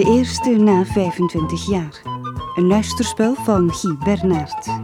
De eerste na 25 jaar. Een luisterspel van Guy Bernard.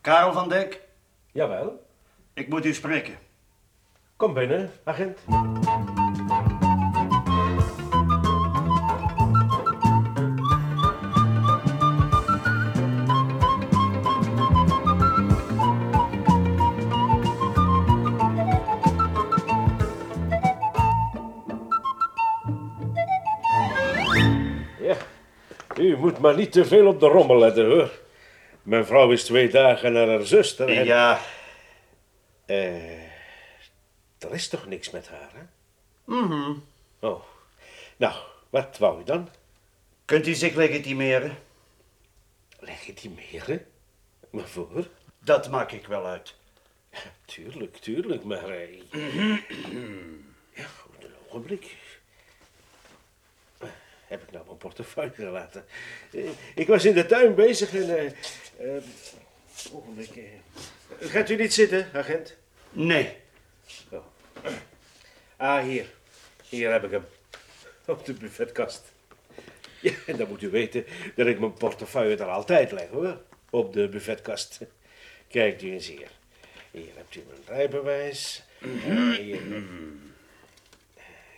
Karel van Dijk? Jawel. Ik moet u spreken. Kom binnen, agent. Ja, u moet maar niet te veel op de rommel letten, hoor. Mijn vrouw is twee dagen naar haar zuster. en- Ja, Eh, er is toch niks met haar, hè? mhm. Oh, nou, wat wou u dan? Kunt u zich legitimeren? Legitimeren? Waarvoor? Dat maak ik wel uit. Tuurlijk, tuurlijk, maar... eh, ja, goed, een ogenblik. Heb ik nou mijn portefeuille gelaten? Eh, Ik was in de tuin bezig en... eh eh, ogenblik... eh. Gaat u niet zitten, agent? Nee. Oh. Ah, hier. Hier heb ik hem. Op de buffetkast. Ja, en dan moet u weten dat ik mijn portefeuille er altijd leg, hoor. Op de buffetkast. Kijkt u eens hier. Hier hebt u mijn rijbewijs. En hier...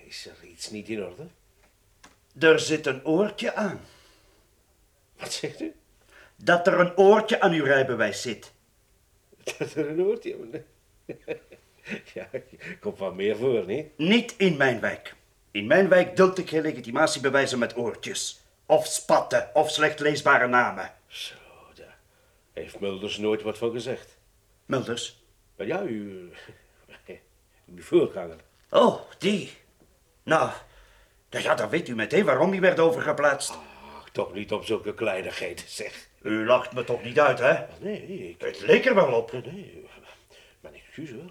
Is er iets niet in orde? Er zit een oortje aan. Wat zegt u? Dat er een oortje aan uw rijbewijs zit. Dat er een oortje... Ja, komt wel meer voor, niet? Niet in mijn wijk. In mijn wijk duld ik geen legitimatiebewijzen met oortjes. Of spatten, of slecht leesbare namen. Zo, daar heeft Mulders nooit wat van gezegd. Mulders? Ja, u... Uw voorganger. Oh, die. Nou, nou ja, dan weet u meteen waarom die werd overgeplaatst. Ach, toch niet op zulke kleinigheden, zeg. U lacht me toch niet uit, hè? Nee, ik... Het leek er wel op. Nee, mijn excuus hoor.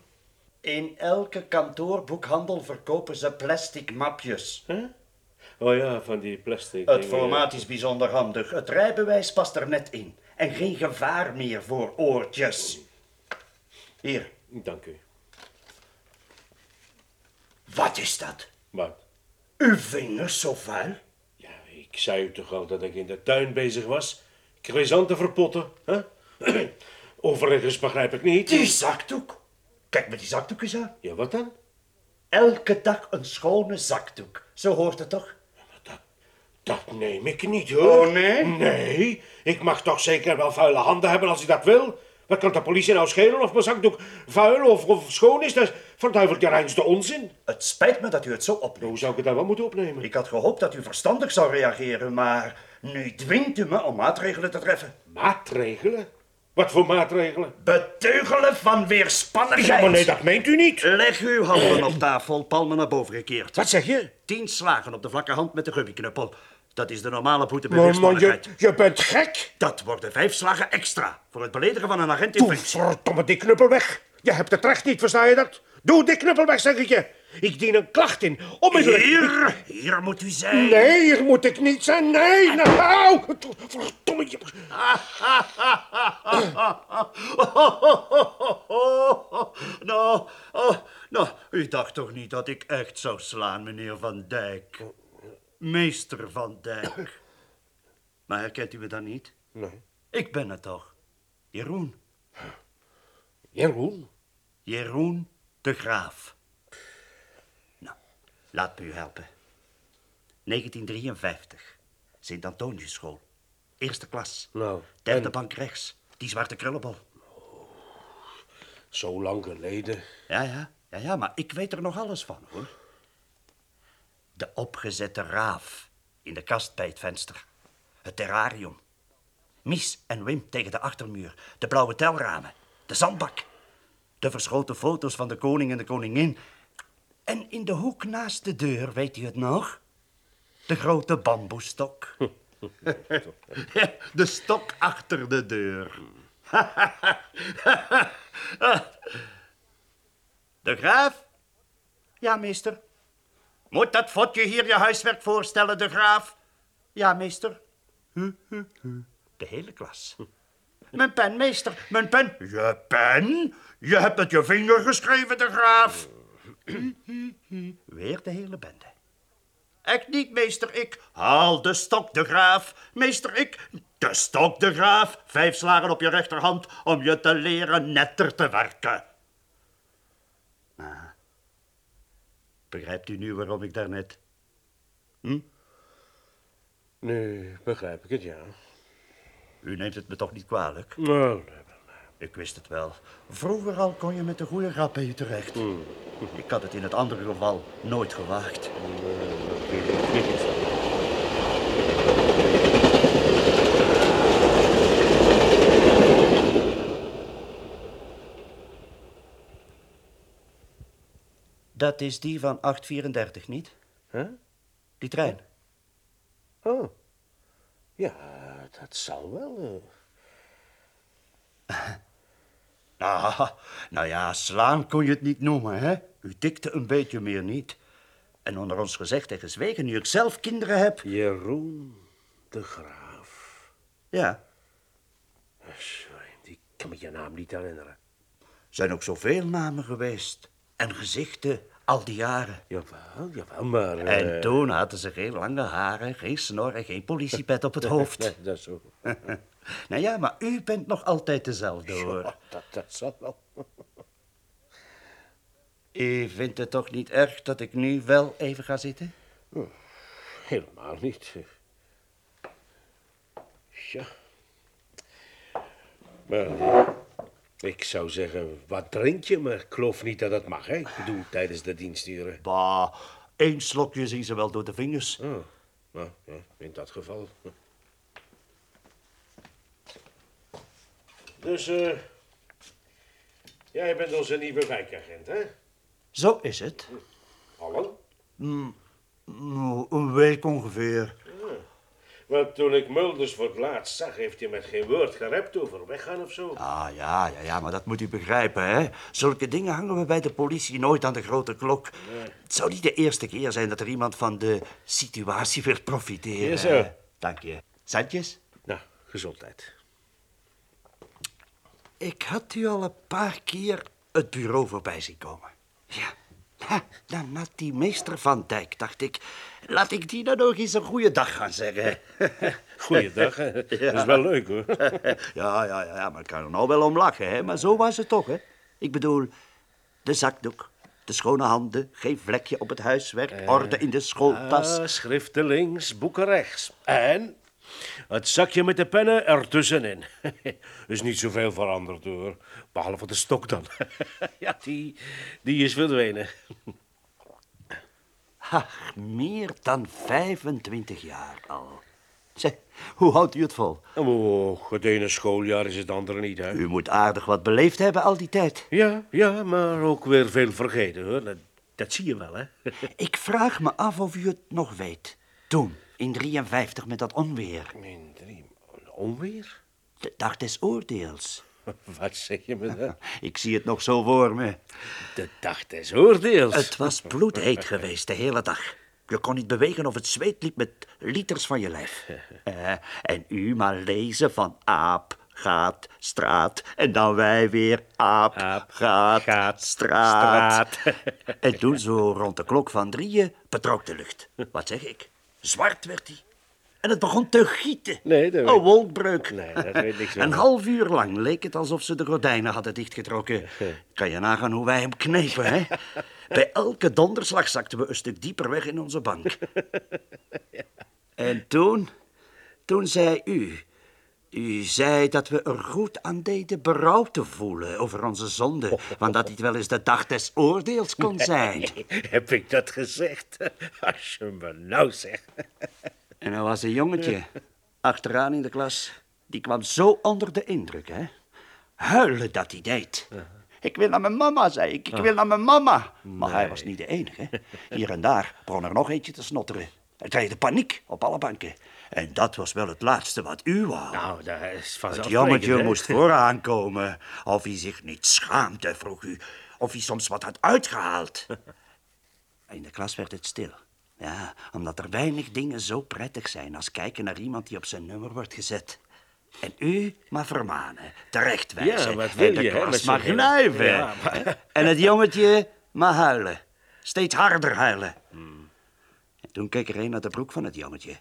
In elke kantoorboekhandel verkopen ze plastic mapjes. Huh? Oh ja, van die plastic Het dingen. formaat is bijzonder handig. Het rijbewijs past er net in. En geen gevaar meer voor oortjes. Hier, Dank u. wat is dat? Wat? Uw vingers zo vuil? Ja, ik zei u toch al dat ik in de tuin bezig was? Cressanten verpotten, hè? Overigens begrijp ik niet... Die zakdoek. Kijk me die zakdoek eens aan. Ja, wat dan? Elke dag een schone zakdoek. Zo hoort het toch? Dat, dat neem ik niet, hoor. Oh, nee? Nee, ik mag toch zeker wel vuile handen hebben als ik dat wil? Wat kan de politie nou schelen of mijn zakdoek vuil of, of schoon is? Dat is verduiveld de reinste onzin. Het spijt me dat u het zo opneemt. Hoe zou ik het dan wel moeten opnemen? Ik had gehoopt dat u verstandig zou reageren, maar nu dwingt u me om maatregelen te treffen. Maatregelen? Wat voor maatregelen? Beteugelen van weerspannigheid. Ja, maar nee, dat meent u niet. Leg uw handen op tafel, palmen naar boven gekeerd. Wat zeg je? Tien slagen op de vlakke hand met de gummiknuppel. Dat is de normale boete bij Maar, maar je, je bent gek. Dat worden vijf slagen extra voor het beledigen van een agent in Doe functie. verdomme die knuppel weg. Je hebt het recht niet, versta je dat? Doe die knuppel weg, zeg ik je. Ik dien een klacht in. Onmiddellijk. Hier, hier moet u zijn. Nee, hier moet ik niet zijn. Nee, nou. Verdomme verdomme. je- nou, oh, nou, u dacht toch niet dat ik echt zou slaan, meneer Van Dijk? Meester Van Dijk. Maar herkent u me dan niet? Nee. Ik ben het toch. Jeroen. Jeroen? Jeroen de Graaf. Nou, laat me u helpen. 1953. Sint-Antoniusschool. Eerste klas. Nou, Derde en- bank rechts. Die zwarte krullenbol. Zo lang geleden. Ja, ja, ja, ja, maar ik weet er nog alles van, hoor. De opgezette raaf in de kast bij het venster. Het terrarium. Mies en Wim tegen de achtermuur. De blauwe telramen. De zandbak. De verschoten foto's van de koning en de koningin. En in de hoek naast de deur, weet u het nog? De grote bamboestok. de stok achter de deur. De graaf? Ja, meester. Moet dat fotje hier je huiswerk voorstellen, de graaf? Ja, meester. Hu, hu, hu. De hele klas. Mijn pen, meester, mijn pen. Je pen? Je hebt met je vinger geschreven, de graaf. Weer de hele bende. Ik niet, meester, ik. Haal de stok, de graaf. Meester, ik. De stok, de graaf. Vijf slagen op je rechterhand om je te leren netter te werken. Begrijpt u nu waarom ik daarnet... Nu begrijp ik het, ja. U neemt het me toch niet kwalijk? Nou, nee, Ik wist het wel. Vroeger al kon je met een goede grap bij u terecht. Ik had het in het andere geval nooit gewaagd. Dat is die van 834, niet? Huh? Die trein. Oh. Ja, dat zal wel. eh. Nou, nou ja, slaan kon je het niet noemen, hè? U tikte een beetje meer niet. En onder ons gezegd en gezwegen, nu ik zelf kinderen heb... Jeroen de Graaf. Ja, Sorry, ik kan me je naam niet herinneren. zijn ook zoveel namen geweest. En gezichten, al die jaren. Jawel, jawel, maar... eh, En toen hadden ze geen lange haren, geen snor en geen politiepet op het hoofd. Nee, dat is zo. nou ja, maar u bent nog altijd dezelfde, hoor. Ja, dat, dat zal wel. U vindt het toch niet erg dat ik nu wel even ga zitten? Helemaal niet. Ja. Maar eh, ik zou zeggen, wat drink je? Maar ik geloof niet dat dat mag, hè? Ik bedoel, tijdens de diensturen. Bah, één slokje zien ze wel door de vingers. Oh, nou, ja, in dat geval. Dus, eh... jij bent onze nieuwe wijkagent, hè? Zo is het. Al lang? Nou, een week ongeveer. Want toen ik Mulders voor het laatst zag, heeft hij met geen woord gerept over weggaan of zo. Ah, ja, ja, ja, maar dat moet u begrijpen, hè. Zulke dingen hangen we bij de politie nooit aan de grote klok. Het zou niet de eerste keer zijn dat er iemand van de situatie wil profiteren. Ja. Dank je. Zandjes? Nou, gezondheid. Ik had u al een paar keer het bureau voorbij zien komen. Ja, ha, dan had die meester Van Dijk, dacht ik... Laat ik die dan nog eens een goede dag gaan zeggen. Goeiedag, hè? Dat is wel leuk, hoor. ja, ja, ja, ja, maar ik kan er nou wel om lachen, hè. Maar zo was het toch, hè. Ik bedoel, de zakdoek, de schone handen, geen vlekje op het huiswerk, orde in de schooltas. Ah, schriften links, boeken rechts. En het zakje met de pennen ertussenin. is niet zoveel veranderd, hoor. Behalve de stok dan. ja, die, die is verdwenen. Ach, meer dan 25 jaar al. Zeg, hoe houdt u het vol? Oh, het ene schooljaar is het andere niet, hè? U moet aardig wat beleefd hebben al die tijd. Ja, ja, maar ook weer veel vergeten, hoor. Dat, dat zie je wel, hè? Ik vraag me af of u het nog weet. Toen, in 53 met dat onweer. In drie... Onweer? De dag des oordeels. Wat zeg je me dan? Ik zie het nog zo voor me. De dag des oordeels. Het was bloedheet geweest de hele dag. Je kon niet bewegen of het zweet liep met liters van je lijf. Eh, en u maar lezen van aap, gaat, straat. En dan wij weer aap, Aap, gaat, gaat, straat. straat. en toen zo rond de klok van drieën betrok de lucht. Wat zeg ik? Zwart werd hij. En het begon te gieten. Nee, dat Een weet- wolkbreuk. Nee, dat weet niks Een van. half uur lang leek het alsof ze de gordijnen hadden dichtgetrokken. Kan je nagaan hoe wij hem knepen, hè? Bij elke donderslag zakten we een stuk dieper weg in onze bank. En toen, toen zei u... U zei dat we er goed aan deden berouw te voelen over onze zonde. Want dat dit wel eens de dag des oordeels kon zijn. Heb ik dat gezegd? Als je me nou zegt. En er was een jongetje achteraan in de klas. Die kwam zo onder de indruk, hè. Huilen dat hij deed. Ik wil naar mijn mama, zei ik. Ik wil naar mijn mama. Maar hij was niet de enige. Hier en daar begon er nog eentje te snotteren. Er kreeg de paniek op alle banken. En dat was wel het laatste wat u wou. Nou, dat is het jongetje hè? moest vooraan komen. Of hij zich niet schaamde, vroeg u. Of hij soms wat had uitgehaald. In de klas werd het stil. Ja, omdat er weinig dingen zo prettig zijn als kijken naar iemand die op zijn nummer wordt gezet. En u maar vermanen, terechtwijzen. Ja, wat wil en de je, hè, met. Ja, maar- En het jongetje maar huilen. Steeds harder huilen. Hmm. En toen keek er een naar de broek van het jongetje.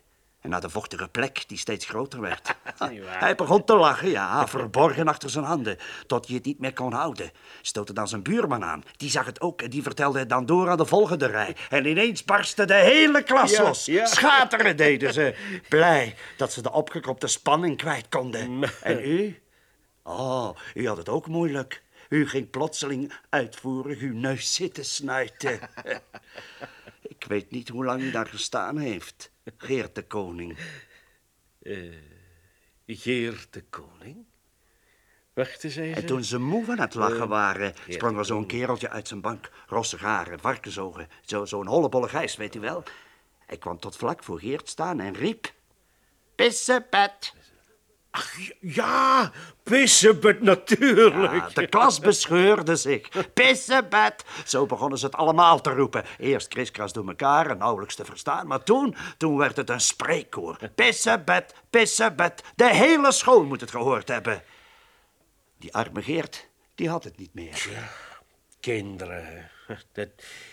En naar de vochtige plek die steeds groter werd. Hij begon te lachen, ja, verborgen achter zijn handen. Tot hij het niet meer kon houden. Stootte dan zijn buurman aan. Die zag het ook en die vertelde het dan door aan de volgende rij. En ineens barstte de hele klas Ja, los. ja. Schateren deden ze. Blij dat ze de opgekropte spanning kwijt konden. En u? Oh, u had het ook moeilijk. U ging plotseling uitvoerig uw neus zitten snuiten. Ik weet niet hoe lang u daar gestaan heeft, Geert de Koning. Geert de koning? Wacht eens even. En toen ze moe van het lachen waren, sprong er zo'n kereltje uit zijn bank. Rossig haren, varkensogen, zo- zo'n hollebolle gijs, weet u wel. Hij kwam tot vlak voor Geert staan en riep... Pissepet! Ja, Pissebed natuurlijk. Ja, de klas bescheurde zich. Pissebed! Zo begonnen ze het allemaal te roepen. Eerst kriskras door elkaar en nauwelijks te verstaan. Maar toen, toen werd het een spreekkoor. Pissebed, pissebed. De hele school moet het gehoord hebben. Die arme Geert, die had het niet meer. Kinderen. Dat,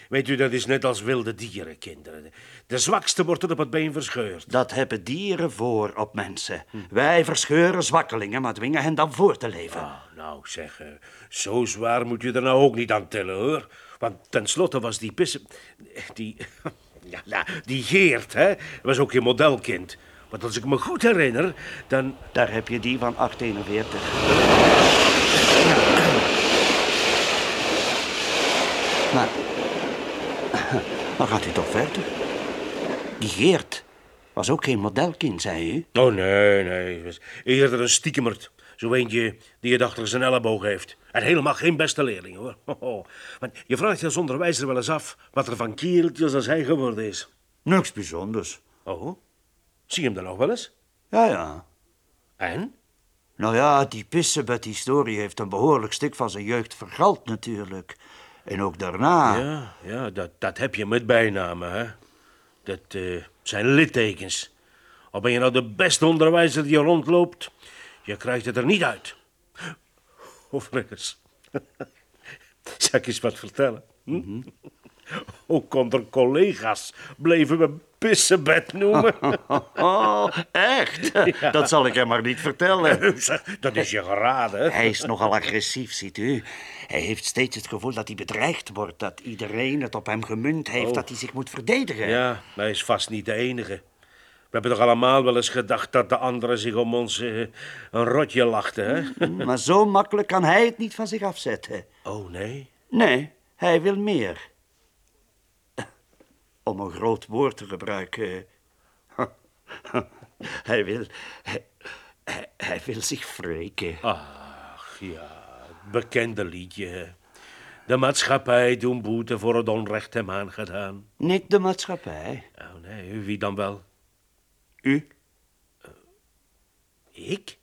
weet u, dat is net als wilde dieren, kinderen. De zwakste wordt tot op het been verscheurd. Dat hebben dieren voor op mensen. Wij verscheuren zwakkelingen, maar dwingen hen dan voor te leven. Ah, nou zeg, eh, zo zwaar moet je er nou ook niet aan tellen, hoor. Want tenslotte was die pissen... Die... Ja, die Geert, hè, was ook je modelkind. Want als ik me goed herinner, dan... Daar heb je die van 841. Dan gaat u toch verder? Die Geert was ook geen modelkind, zei u? Oh, nee, nee. eerder een stiekemert. Zo eentje die het achter zijn elleboog heeft. En helemaal geen beste leerling, hoor. Want je vraagt je als onderwijzer wel eens af wat er van kereltjes als hij geworden is. Niks bijzonders. Oh, zie je hem dan nog wel eens? Ja, ja. En? Nou ja, die Pissebed-historie heeft een behoorlijk stuk van zijn jeugd vergald natuurlijk. En ook daarna... Ja, ja dat, dat heb je met bijnamen, hè. Dat eh, zijn littekens. Al ben je nou de beste onderwijzer die rondloopt, je krijgt het er niet uit. Overigens, zal ik eens wat vertellen? Hm? Ook onder collega's bleven we pissebed noemen. Oh, echt? Dat zal ik hem maar niet vertellen. Dat is je geraden? Hij is nogal agressief, ziet u. Hij heeft steeds het gevoel dat hij bedreigd wordt, dat iedereen het op hem gemunt heeft, dat hij zich moet verdedigen. Ja, hij is vast niet de enige. We hebben toch allemaal wel eens gedacht dat de anderen zich om ons eh, een rotje lachten, hè? Maar zo makkelijk kan hij het niet van zich afzetten. Oh, nee? Nee, hij wil meer. Om een groot woord te gebruiken. Hij wil. Hij, hij, wil zich wreken. Ach ja, het bekende liedje. De maatschappij doen boete voor het onrecht hem aangedaan. Niet de maatschappij. Oh nee, wie dan wel? U? Ik?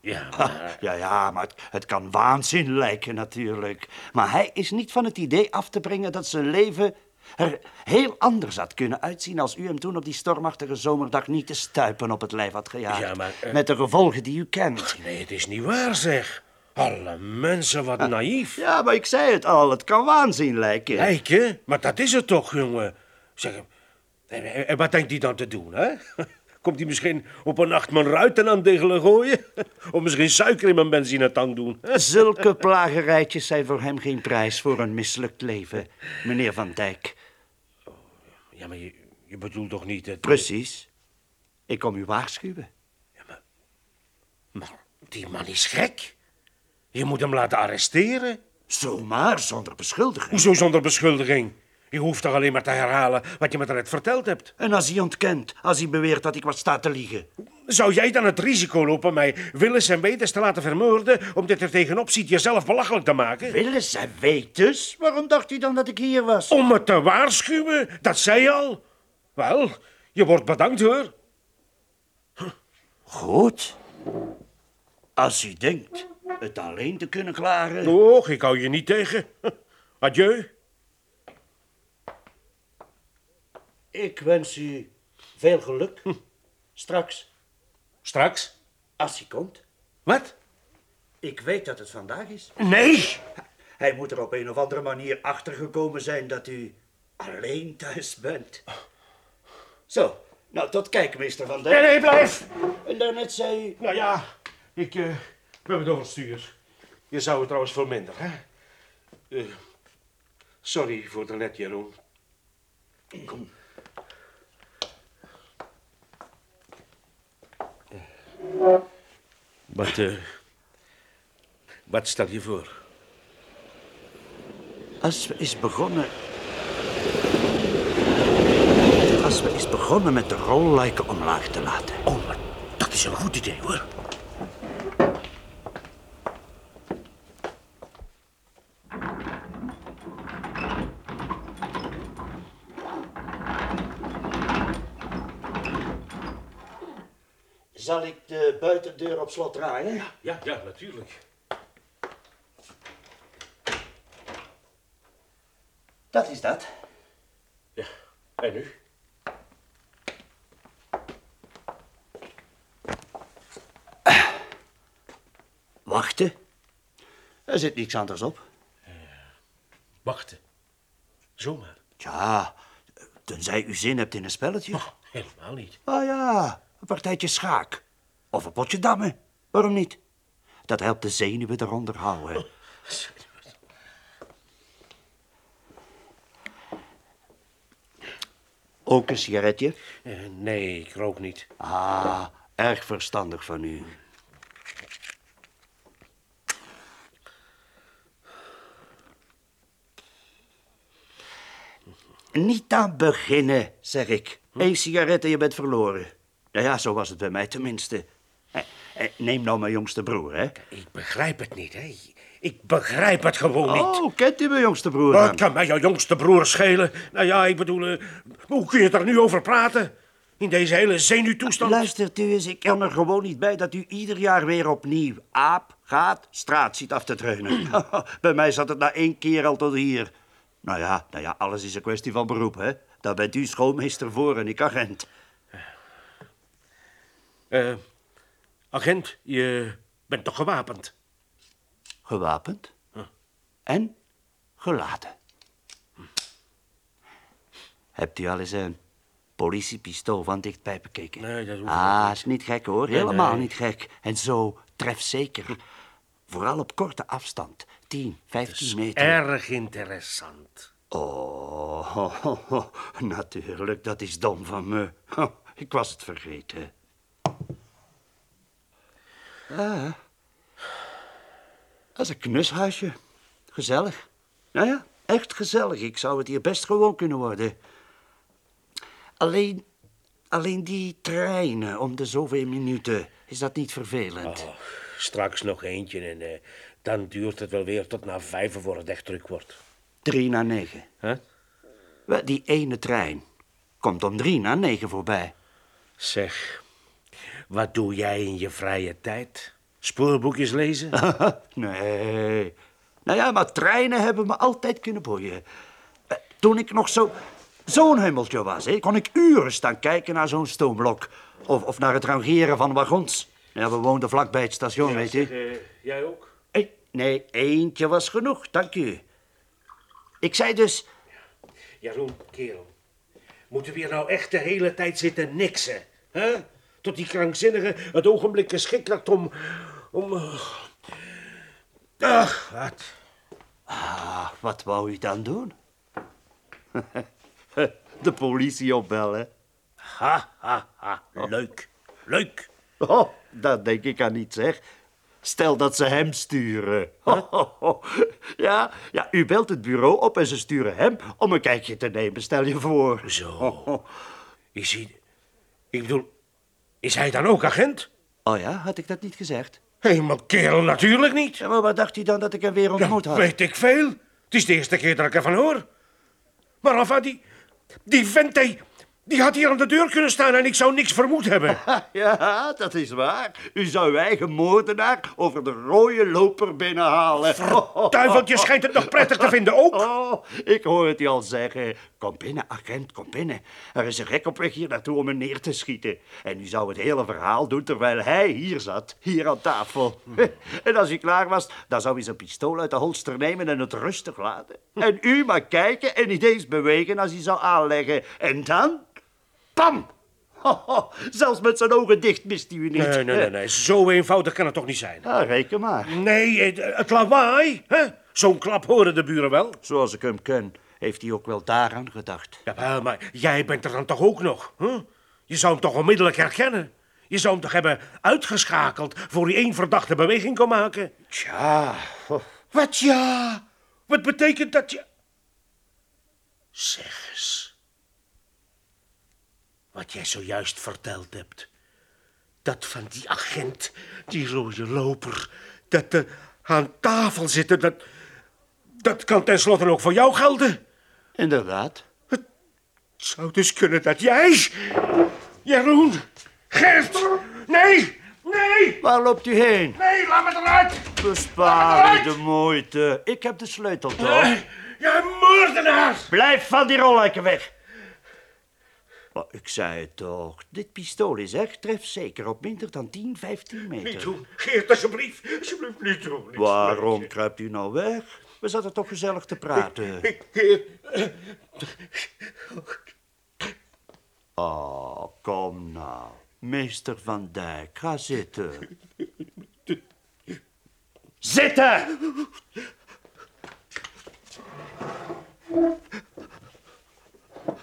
Ja, maar... Ja, ja, maar het, het kan waanzin lijken natuurlijk. Maar hij is niet van het idee af te brengen dat zijn leven er heel anders had kunnen uitzien als u hem toen op die stormachtige zomerdag niet te stuipen op het lijf had gejaagd. Ja, maar, eh, Met de gevolgen die u kent. Nee, het is niet waar, zeg. Alle mensen, wat naïef. Ja, maar ik zei het al, het kan waanzin lijken. Lijken? Maar dat is het toch, jongen. Zeg, en, en wat denkt hij dan te doen, hè? Komt hij misschien op een nacht mijn ruiten aan diggelen gooien? Of misschien suiker in mijn benzinetank doen? Zulke plagerijtjes zijn voor hem geen prijs voor een mislukt leven, meneer Van Dijk. Ja, maar je, je bedoelt toch niet het... Precies. Ik kom u waarschuwen. Maar die man is gek. Je moet hem laten arresteren. Zomaar, zonder beschuldiging. Hoezo zonder beschuldiging? Je hoeft toch alleen maar te herhalen wat je me daarnet verteld hebt. En als hij ontkent, als hij beweert dat ik wat sta te liegen. Zou jij dan het risico lopen mij willens en wetens te laten vermoorden... omdat er tegenop ziet jezelf belachelijk te maken? Willen ze wetens? Waarom dacht u dan dat ik hier was? Om me te waarschuwen, dat zei je al. Wel, je wordt bedankt hoor. Goed. Als u denkt het alleen te kunnen klaren... Och, ik hou je niet tegen. Adieu. Ik wens u veel geluk. Straks, Straks? als hij komt. Wat? Ik weet dat het vandaag is. Nee! Hij moet er op een of andere manier achtergekomen zijn dat u alleen thuis bent. Zo, nou tot kijk, meester Van Nee, Dijk. nee, blijf! En daarnet zei u... Nou ja, ik eh ben het overstuur. Je zou het trouwens voor minder, hè? Eh, sorry voor de net, Jeroen. Kom. Wat, eh, wat stel je voor? Als we eens begonnen... Als we eens begonnen met de rolluiken omlaag te laten. Oh, maar dat is een goed idee, hoor. Zal ik de buitendeur op slot draaien? Ja, ja, natuurlijk. Dat is dat. Ja, en nu? Wachten. Er zit niks anders op. Wachten. Zomaar. Ja, tenzij u zin hebt in een spelletje. Oh, helemaal niet. Ah ja, een partijtje schaak. Of een potje dammen. Waarom niet? Dat helpt de zenuwen eronder houden. Ook een sigaretje? Eh, nee, ik rook niet. Ah, erg verstandig van u. Niet aan beginnen, zeg ik. Eén sigaret en je bent verloren. Nou ja, zo was het bij mij tenminste. Eh, Neem nou mijn jongste broer, hè? Ik begrijp het niet, hè. Ik begrijp het gewoon niet. Oh, kent u mijn jongste broer Wat dan? kan mij jouw jongste broer schelen? Nou ja, ik bedoel, eh, hoe kun je er nu over praten? In deze hele zenuwtoestand? Luistert u eens, ik kan er gewoon niet bij dat u ieder jaar weer opnieuw aap, gaat, straat ziet af te dreunen. bij mij zat het na één keer al tot hier. Nou ja, nou ja, alles is een kwestie van beroep, hè. Daar bent u schoolmeester voor en ik agent. Eh, agent, je bent toch gewapend? Gewapend en geladen. Hebt u al eens een politiepistool van dichtbij bekeken? Nee, dat hoeft Ah, is niet gek hoor, helemaal nee. niet gek. En zo trefzeker. Vooral op korte afstand, 10, 15 meter. Erg interessant. Oh, natuurlijk, dat is dom van me. Ik was het vergeten. Ah, dat is een knushuisje. Gezellig. Nou ja, echt gezellig. Ik zou het hier best gewoon kunnen worden. Alleen, alleen die treinen om de zoveel minuten, is dat niet vervelend? Oh, straks nog eentje en eh, dan duurt het wel weer tot na vijf voor het echt druk wordt. Drie na negen. Wel, Die ene trein komt om drie na negen voorbij. Zeg, wat doe jij in je vrije tijd? Spoorboekjes lezen? nee. Nou ja, maar treinen hebben me altijd kunnen boeien. Eh, Toen ik nog zo, zo'n hummeltje was, hè, kon ik uren staan kijken naar zo'n stoomblok. Of, of naar het rangeren van wagons. Ja, we woonden vlakbij het station, weet je. Eh, jij ook? Eh, Nee, eentje was genoeg, dank u. Ik zei dus... Jeroen, kerel. Moeten we hier nou echt de hele tijd zitten niksen? hè? Tot die krankzinnige het ogenblik geschikt om... om... eh, Ach, wat. Ah, wat wou u dan doen? De politie opbellen. Ha, ha, ha. Leuk. Leuk. Oh, dat denk ik aan niet, zeg. Stel dat ze hem sturen. Ja, ja, u belt het bureau op en ze sturen hem om een kijkje te nemen, stel je voor. Zo. Is hij... Ik bedoel... Is hij dan ook agent? Oh ja, had ik dat niet gezegd? Helemaal kerel, natuurlijk niet. Ja, maar wat dacht u dan dat ik hem weer ontmoet had? weet ik veel. Het is de eerste keer dat ik ervan hoor. Maar enfin, die, die vent, die, die had hier aan de deur kunnen staan en ik zou niks vermoed hebben. Ja, dat is waar. U zou uw eigen moordenaar over de rode loper binnenhalen. Duiveltje schijnt het nog prettig te vinden ook. Oh, ik hoor het je al zeggen. Kom binnen, agent, kom binnen. Er is een gek op weg hier naartoe om hem neer te schieten. En u zou het hele verhaal doen terwijl hij hier zat, hier aan tafel. En als hij klaar was, dan zou hij zijn pistool uit de holster nemen en het rustig laten. En u maar kijken en niet eens bewegen als hij zou aanleggen. En dan, pam! Zelfs met zijn ogen dicht mist hij u niet. Nee, nee, nee, nee. Zo eenvoudig kan het toch niet zijn? Ah, reken maar. Nee, het, lawaai. hè? Zo'n klap horen de buren wel. Zoals ik hem ken, heeft hij ook wel daaraan gedacht. Jawel, maar jij bent er dan toch ook nog? Hè? Je zou hem toch onmiddellijk herkennen? Je zou hem toch hebben uitgeschakeld voor hij één verdachte beweging kon maken? Tja, Wat ja? Wat betekent dat je... Zeg eens. Wat jij zojuist verteld hebt. Dat van die agent, die rode loper, dat er aan tafel zitten, dat... Dat kan tenslotte ook voor jou gelden. inderdaad. Het zou dus kunnen dat jij... Jeroen! Gert! Nee! Nee! Waar loopt u heen? Nee, laat me eruit! Bespaar u de moeite. Ik heb de sleutel toch? Jij moordenaar! Blijf van die rollijken weg. Maar ik zei het toch. Dit pistool is echt trefzeker op minder dan 10, 15 Niet meter. doen, Geert, alsjeblieft. Alsjeblieft, niet doen. niet Waarom doen. kruipt u nou weg? We zaten toch gezellig te praten. Geert, Oh, kom nou. Meester Van Dijk, ga zitten. Zitten!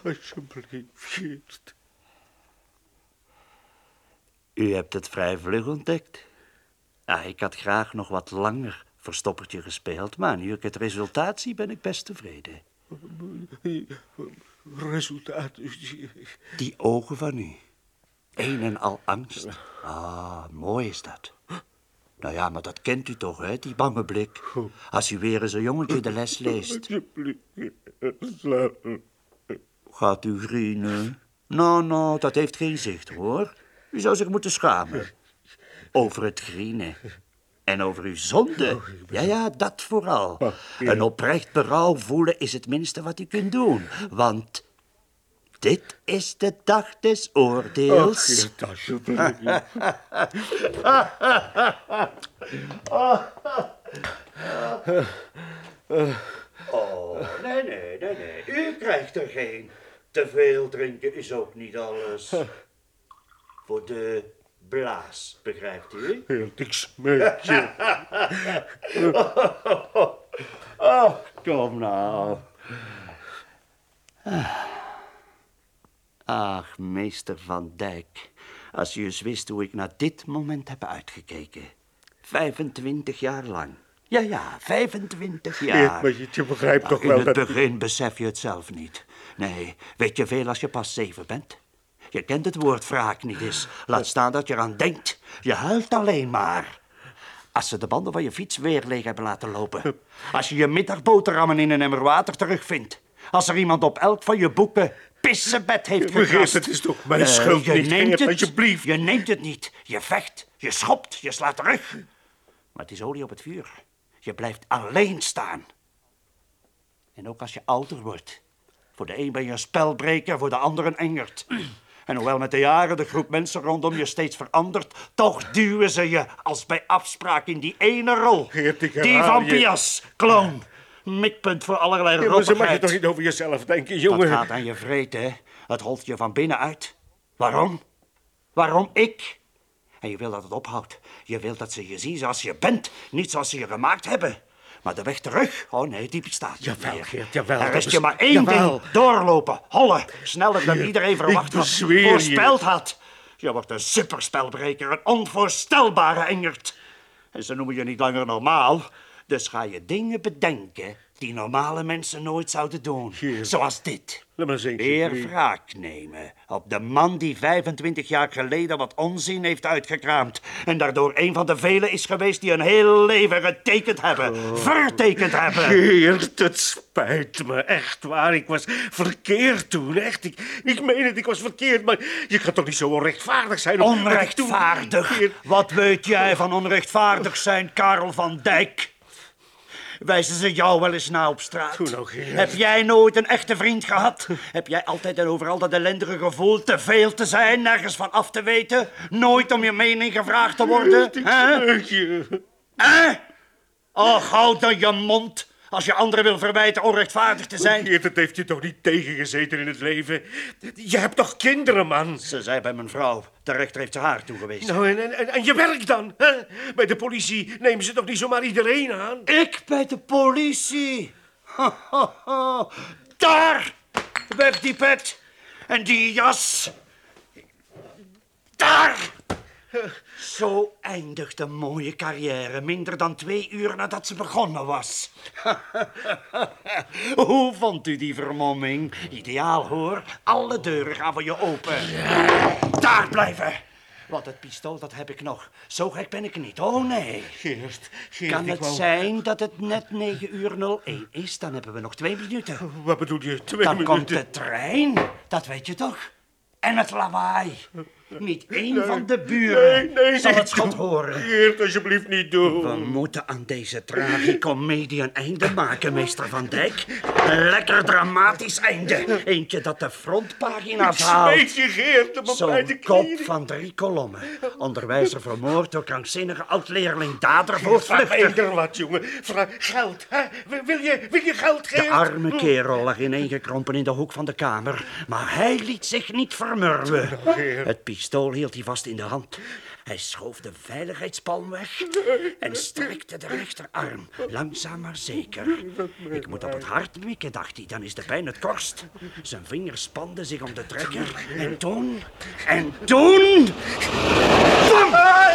Alsjeblieft. U hebt het vrij vlug ontdekt. Ja, ik had graag nog wat langer verstoppertje gespeeld, maar nu ik het resultaat zie, ben ik best tevreden. Resultaat. Die ogen van u. Een en al angst. Ah, mooi is dat. Nou ja, maar dat kent u toch, hè, die bange blik. Als u weer eens een jongetje de les leest. Alsjeblieft, slaap. Gaat u grienen? Nou, nou, dat heeft geen zicht, hoor. U zou zich moeten schamen. Over het grienen. En over uw zonde. Ja, ja, dat vooral. Een oprecht berouw voelen is het minste wat u kunt doen. Want dit is de dag des oordeels. Alsjeblieft. Oh, nee, nee, nee, nee. U krijgt er geen. Te veel drinken is ook niet alles. Voor de blaas, begrijpt u? Geert, ik smeek je. Oh, kom nou. Ach, meester Van Dijk. Als u eens wist hoe ik naar dit moment heb uitgekeken. 25 jaar lang. Ja, ja, 25 Geert, jaar. maar je, je begrijpt toch in wel het dat... begin besef je het zelf niet. Nee, weet je veel als je pas zeven bent? Je kent het woord wraak niet eens. Laat staan dat je eraan denkt. Je huilt alleen maar. Als ze de banden van je fiets weer leeg hebben laten lopen. Als je je middagboterhammen in een emmer water terugvindt. Als er iemand op elk van je boeken pissebed heeft gekrast. het is toch mijn Eh, schuld je niet, neemt Geert, het, alsjeblieft. Je neemt het niet. Je vecht, je schopt, je slaat terug. Maar het is olie op het vuur. Je blijft alleen staan. En ook als je ouder wordt, Voor de een ben je een spelbreker, voor de ander een engert. En hoewel met de jaren de groep mensen rondom je steeds verandert, toch duwen ze je als bij afspraak in die ene rol. Die van. Pias, kloon. Mikpunt voor allerlei Ja, maar zo mag je toch niet over jezelf denken, Dat jongen. gaat aan je vreten, hè? Het holt je van binnen uit. Waarom? Waarom ik? En je wil dat het ophoudt. Je wilt dat ze je zien zoals je bent, niet zoals ze je gemaakt hebben. Maar de weg terug, oh nee, die bestaat niet Jawel, meer. Geert, jawel, Er is je maar één jawel. ding. Doorlopen, hollen. Sneller dan iedereen verwacht had. je. Voorspeld had. Je wordt een superspelbreker, een onvoorstelbare engert. En ze noemen je niet langer normaal. Dus ga je dingen bedenken die normale mensen nooit zouden doen. Zoals dit. Laat maar eens Weer wraak nemen op de man die 25 jaar geleden wat onzin heeft uitgekraamd. En daardoor een van de velen is geweest die een heel leven getekend hebben. Oh. Vertekend hebben. Geert, het spijt me, echt waar. Ik was verkeerd toen, echt. Ik, ik meen het, ik was verkeerd, maar je kan toch niet zo onrechtvaardig zijn? Onrechtvaardig. Wat weet jij van onrechtvaardig zijn, Karel van Dijk? Wijzen ze jou wel eens na op straat? Doe nou. Heb jij nooit een echte vriend gehad? Heb jij altijd en overal dat ellendige gevoel te veel te zijn, nergens van af te weten? Nooit om je mening gevraagd te worden? hè? Och, houd dan je mond als je anderen wil verwijten onrechtvaardig te zijn. Geert, het heeft je toch niet tegengezeten in het leven? Je hebt toch kinderen, man? Ze zei bij mijn vrouw, de rechter heeft ze haar toegewezen. Nou, en, en, en je werk dan? Hè? Bij de politie nemen ze toch niet zomaar iedereen aan? Ik bij de politie. Daar! Weg die pet. En die jas. Daar! Zo eindigt een mooie carrière, minder dan twee uur nadat ze begonnen was. Hoe vond u die vermomming? Ideaal hoor, alle deuren gaan voor je open. Daar blijven! Wat het pistool, dat heb ik nog. Zo gek ben ik niet, oh nee. Geert, Geert, Kan het wou- zijn dat het net 9 uur 01 is? Dan hebben we nog twee minuten. Wat bedoel je, twee Dan minuten? komt de trein, dat weet je toch? En het lawaai. Niet één van de buren Nee, nee, zal het schot horen. Geert, alsjeblieft niet doen. We moeten aan deze tragicomedie een einde maken, meester Van Dijk. Een lekker dramatisch einde. Eentje dat de frontpagina's haalt. Weet je, Geert, Zo'n kop van drie kolommen. Onderwijzer vermoord door krankzinnige oud-leerling dader voor Vraag vluchten. eender wat, jongen. Vraag geld, hè? Wil- je, wil je geld, Geert? De arme kerel lag ineengekrompen in de hoek van de kamer. Maar hij liet zich niet vermurwen. Het pistool hield hij vast in de hand. Hij schoof de veiligheidspalm weg en strekte de rechterarm. Langzaam maar zeker. Ik moet op het hart mikken, dacht hij. Dan is de pijn het korst. Zijn vingers spanden zich om de trekker. En toen... En toen... Bam!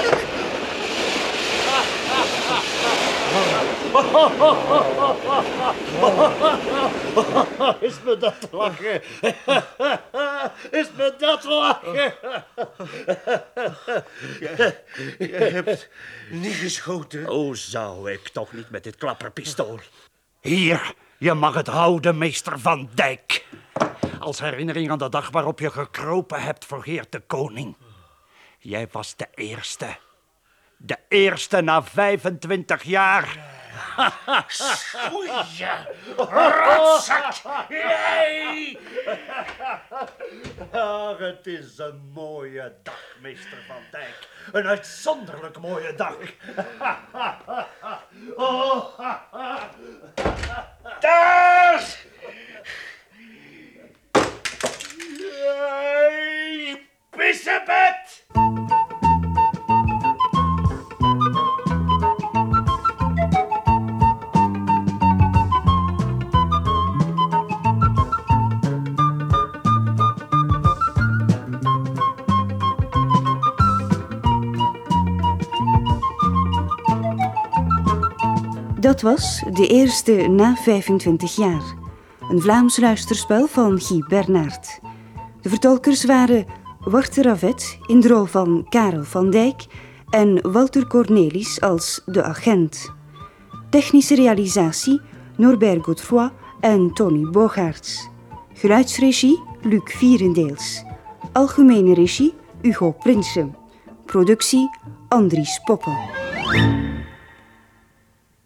Is me dat lachen? Is me dat lachen? Je hebt niet geschoten. Oh, zou ik toch niet met dit klapperpistool. Hier, je mag het houden, meester Van Dijk. Als herinnering aan de dag waarop je gekropen hebt voor Geert de Koning. Jij was de eerste. De eerste na 25 jaar. Rotzak! Jij! Ach, het is een mooie dag, meester Van Dijk. Een uitzonderlijk mooie dag. Daar! Dat was de eerste na 25 jaar. Een Vlaams luisterspel van Guy Bernard. De vertolkers waren Warte Ravet in de rol van Karel van Dijk en Walter Cornelis als de agent. Technische realisatie Norbert Godefroy en Tony Bogaerts. Geluidsregie Luc Vierendeels. Algemene regie Hugo Prinsen. Productie Andries Poppen.